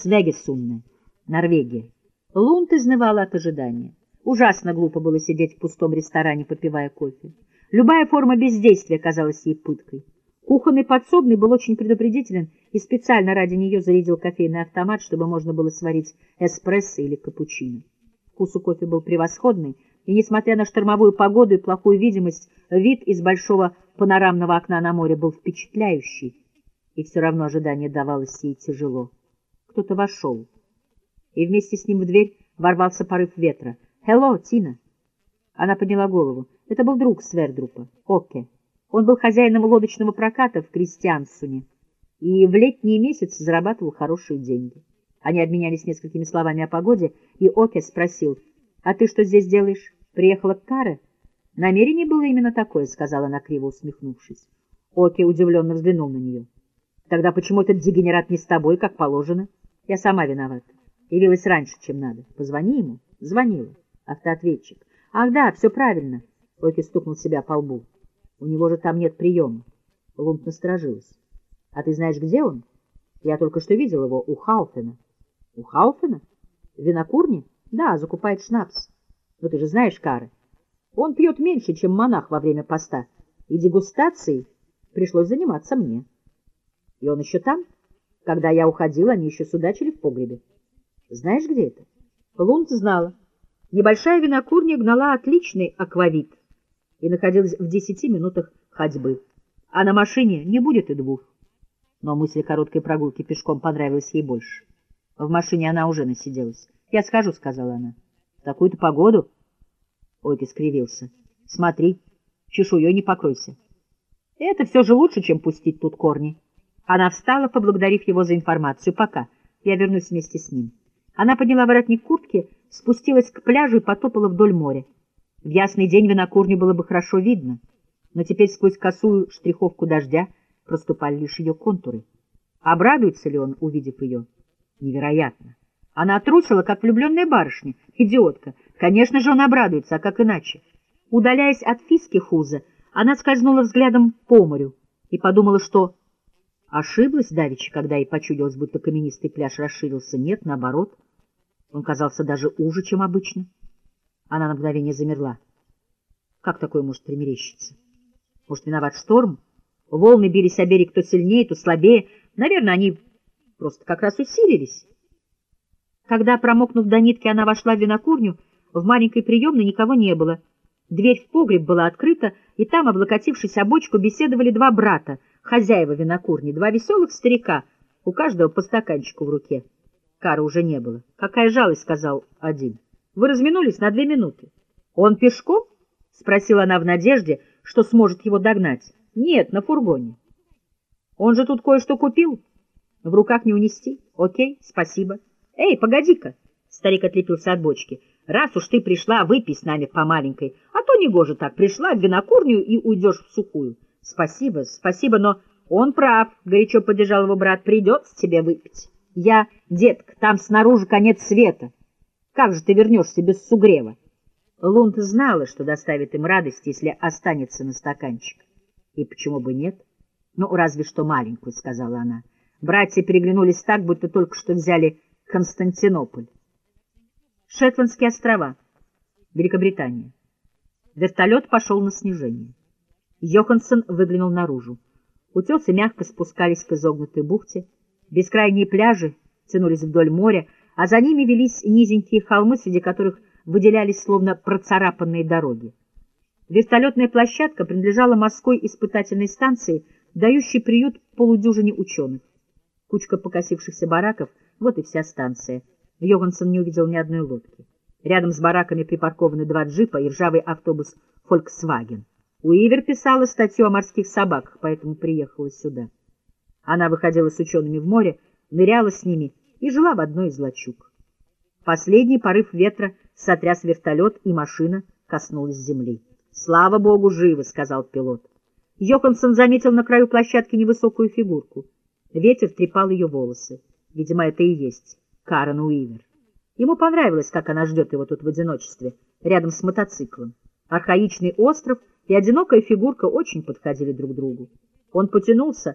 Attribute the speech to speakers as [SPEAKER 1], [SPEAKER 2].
[SPEAKER 1] Свегесунне, Норвегия. Лунд изнывала от ожидания. Ужасно глупо было сидеть в пустом ресторане, попивая кофе. Любая форма бездействия казалась ей пыткой. Кухонный подсобный был очень предупредителен и специально ради нее зарядил кофейный автомат, чтобы можно было сварить эспрессо или капучино. Вкус у кофе был превосходный, и, несмотря на штормовую погоду и плохую видимость, вид из большого панорамного окна на море был впечатляющий, и все равно ожидание давалось ей тяжело. Кто-то вошел, и вместе с ним в дверь ворвался порыв ветра. «Хелло, Тина!» Она подняла голову. Это был друг Свердрупа, Оке. Он был хозяином лодочного проката в Кристиансуне и в летние месяцы зарабатывал хорошие деньги. Они обменялись несколькими словами о погоде, и Оке спросил, «А ты что здесь делаешь? Приехала к Каре?» «Намерение было именно такое», — сказала она, криво усмехнувшись. Оке удивленно взглянул на нее. «Тогда почему этот дегенерат не с тобой, как положено?» «Я сама виновата. Явилась раньше, чем надо. Позвони ему». «Звонила». Автоответчик. «Ах да, все правильно». Оке стукнул себя по лбу. «У него же там нет приема». Лунд насторожилась. «А ты знаешь, где он?» «Я только что видел его у Хауфена». У Хауфена? В винокурне? Да, закупает шнапс. Но ты же знаешь, Кары, он пьет меньше, чем монах во время поста, и дегустацией пришлось заниматься мне. И он еще там? Когда я уходил, они еще судачили в погребе. Знаешь, где это? Лунд знала. Небольшая винокурня гнала отличный аквавит и находилась в десяти минутах ходьбы. А на машине не будет и двух. Но мысль короткой прогулки пешком понравилась ей больше. В машине она уже насиделась. — Я схожу, — сказала она. — В такую-то погоду? Ойки скривился. — Смотри, чешуей не покройся. Это все же лучше, чем пустить тут корни. Она встала, поблагодарив его за информацию. Пока. Я вернусь вместе с ним. Она подняла воротник куртки, спустилась к пляжу и потопала вдоль моря. В ясный день винокурню было бы хорошо видно, но теперь сквозь косую штриховку дождя проступали лишь ее контуры. Обрадуется ли он, увидев ее? Невероятно. Она трусила, как влюбленная барышня, идиотка. Конечно же, он обрадуется, а как иначе? Удаляясь от фиски Хуза, она скользнула взглядом по морю и подумала, что ошиблась давеча, когда ей почудилось, будто каменистый пляж расширился. Нет, наоборот, он казался даже уже, чем обычно. Она на мгновение замерла. Как такое может примерещиться? Может, виноват шторм? Волны бились о берег то сильнее, то слабее. Наверное, они просто как раз усилились. Когда, промокнув до нитки, она вошла в винокурню, в маленькой приемной никого не было. Дверь в погреб была открыта, и там, облокотившись о бочку, беседовали два брата, хозяева винокурни, два веселых старика, у каждого по стаканчику в руке. Кара уже не было. «Какая жалость», — сказал один. «Вы разминулись на две минуты». «Он пешком?» — спросила она в надежде, что сможет его догнать. «Нет, на фургоне». «Он же тут кое-что купил?» В руках не унести? Окей, спасибо. Эй, погоди-ка! Старик отлепился от бочки. Раз уж ты пришла, выпей с нами по маленькой. А то негоже так, пришла в винокурню и уйдешь в сухую. Спасибо, спасибо, но он прав, горячо поддержал его брат. Придется тебе выпить. Я, детка, там снаружи конец света. Как же ты вернешься без сугрева? Лунд знала, что доставит им радость, если останется на стаканчик. И почему бы нет? Ну, разве что маленькую, сказала она. Братья переглянулись так, будто только что взяли Константинополь. Шетландские острова, Великобритания. Вертолет пошел на снижение. Йоханссон выглянул наружу. Утесы мягко спускались к изогнутой бухте. Бескрайние пляжи тянулись вдоль моря, а за ними велись низенькие холмы, среди которых выделялись словно процарапанные дороги. Вертолетная площадка принадлежала морской испытательной станции, дающей приют полудюжине ученых. Кучка покосившихся бараков — вот и вся станция. Йогансон не увидел ни одной лодки. Рядом с бараками припаркованы два джипа и ржавый автобус «Фольксваген». Уивер писала статью о морских собаках, поэтому приехала сюда. Она выходила с учеными в море, ныряла с ними и жила в одной из лачуг. Последний порыв ветра сотряс вертолет, и машина коснулась земли. «Слава богу, живы!» — сказал пилот. Йоханссон заметил на краю площадки невысокую фигурку — Ветер трепал ее волосы. Видимо, это и есть Карен Уивер. Ему понравилось, как она ждет его тут в одиночестве, рядом с мотоциклом. Архаичный остров и одинокая фигурка очень подходили друг другу. Он потянулся,